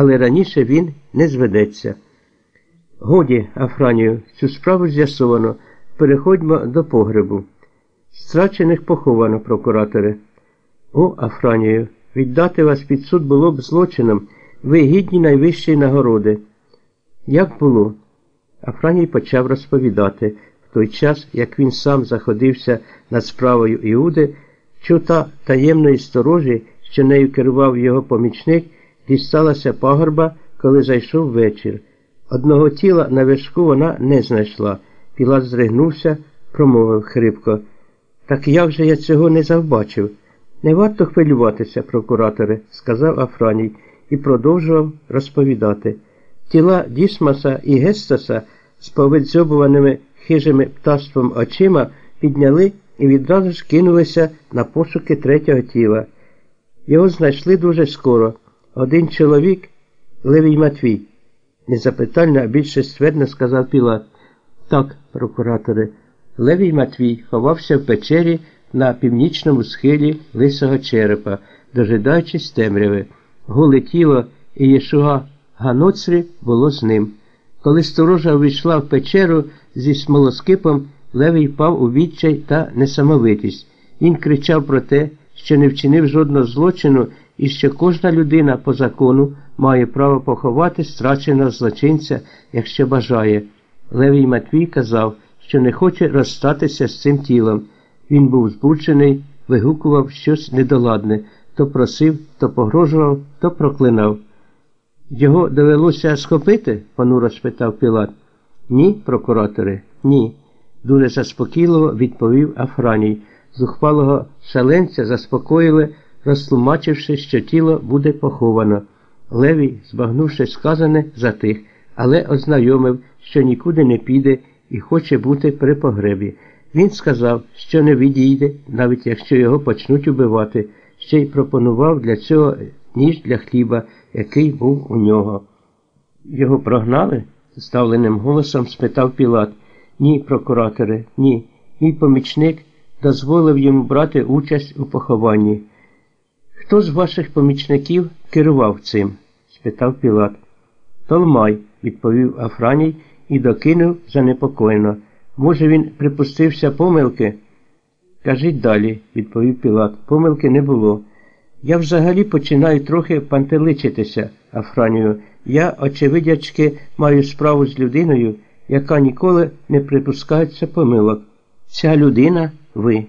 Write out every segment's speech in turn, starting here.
але раніше він не зведеться. Годі, Афранію, цю справу з'ясовано. Переходьмо до погребу. Страчених поховано, прокуратори. О, Афранію, віддати вас під суд було б злочином, ви гідні найвищої нагороди. Як було? Афраній почав розповідати в той час, як він сам заходився над справою Іуди, що та таємної сторожі, що нею керував його помічник, дісталася пагорба, коли зайшов вечір. Одного тіла на вершку вона не знайшла. Пілат зригнувся, промовив хрипко. Так як же я цього не завбачив? Не варто хвилюватися, прокуратори, сказав Афраній і продовжував розповідати. Тіла Дісмаса і Гестаса з повидзьобуваними хижими птаством очима підняли і відразу ж кинулися на пошуки третього тіла. Його знайшли дуже скоро. Один чоловік, Левій Матвій. Незапитально, а більше ствердно сказав Пілат. Так, прокуратори, Левій Матвій ховався в печері на північному схилі лисого черепа, дожидаючись темряви. Голе тіло і Єшуа Ганоцрі було з ним. Коли сторожа увійшла в печеру зі смолоскипом, Левій впав у відчай та несамовитість. Він кричав про те, що не вчинив жодного злочину і що кожна людина по закону має право поховати страченого злочинця, якщо бажає. Левій Матвій казав, що не хоче розстатися з цим тілом. Він був збуджений, вигукував щось недоладне, то просив, то погрожував, то проклинав. Його довелося схопити? понуро спитав Пілат. Ні, прокуратори, ні. Дуже заспокійливо відповів Афраній. Зухвалого шаленця заспокоїли, розтлумачивши, що тіло буде поховано. Левій, збагнувши сказане, затих, але ознайомив, що нікуди не піде і хоче бути при погребі. Він сказав, що не відійде, навіть якщо його почнуть убивати, ще й пропонував для цього ніж для хліба, який був у нього. Його прогнали? ставленим голосом спитав Пілат. Ні, прокуратори, ні. Мій помічник дозволив йому брати участь у похованні. Хто з ваших помічників керував цим? спитав Пілат. Толмай, відповів Афраній і докинув занепокоєно. Може, він припустився помилки? Кажіть далі, відповів Пілат. Помилки не було. Я взагалі починаю трохи пантеличитися, Афранію. Я, очевидячки, маю справу з людиною, яка ніколи не припускається помилок. Ця людина ви.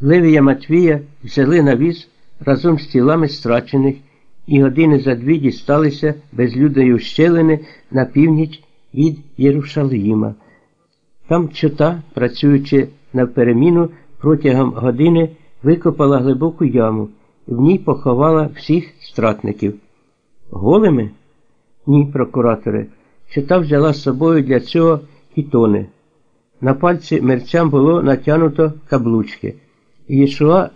Левія Матвія взяли на віз разом з тілами страчених і години за дві дісталися безлюдної ущелини на північ від Єрушалима. Там чота, працюючи на переміну протягом години, викопала глибоку яму і в ній поховала всіх стратників. Голими? Ні, прокуратори. Чота взяла з собою для цього хітони. На пальці мерцям було натягнуто каблучки. Єшуа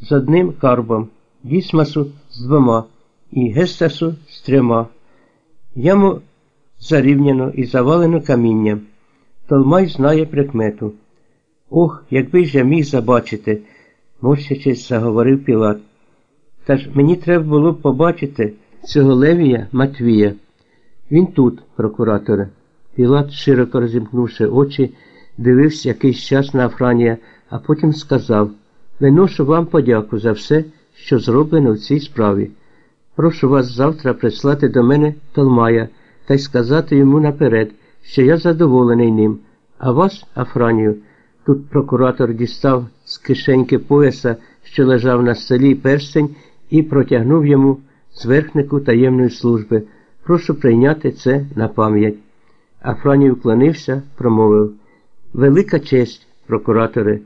з одним карбом, Дісмасу з двома і Гестасу з трьома. Яму зарівняно і завалено камінням. Толмай знає прикмету. Ох, якби ж я міг забачити, мовчачись заговорив Пілат. Та ж мені треба було б побачити цього Левія Матвія. Він тут, прокураторе. Пілат, широко розімкнувши очі, дивився якийсь час на Афранія, а потім сказав Виношу вам подяку за все, що зроблено в цій справі. Прошу вас завтра прислати до мене Толмая та й сказати йому наперед, що я задоволений ним, а вас, Афранію, тут прокуратор дістав з кишеньки пояса, що лежав на столі перстень, і протягнув йому зверхнику таємної служби. Прошу прийняти це на пам'ять. Афраній уклонився, промовив Велика честь, прокуратори,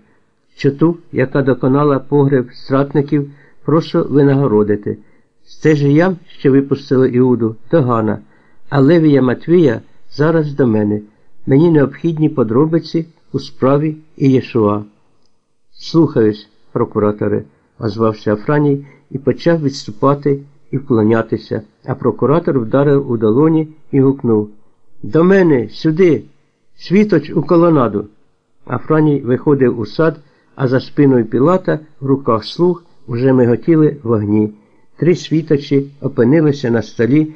що ту, яка доконала погреб стратників, прошу винагородити. Це ж я, що випустили Іуду, до Гана, а Левія Матвія зараз до мене. Мені необхідні подробиці у справі Ієшуа. Слухаюсь, прокуратори, озвався Афраній і почав відступати і вклонятися, а прокуратор вдарив у долоні і гукнув До мене, сюди, світоч у колонаду. Афраній виходив у сад, а за спиною Пілата в руках слуг вже миготіли вогні. Три світочі опинилися на столі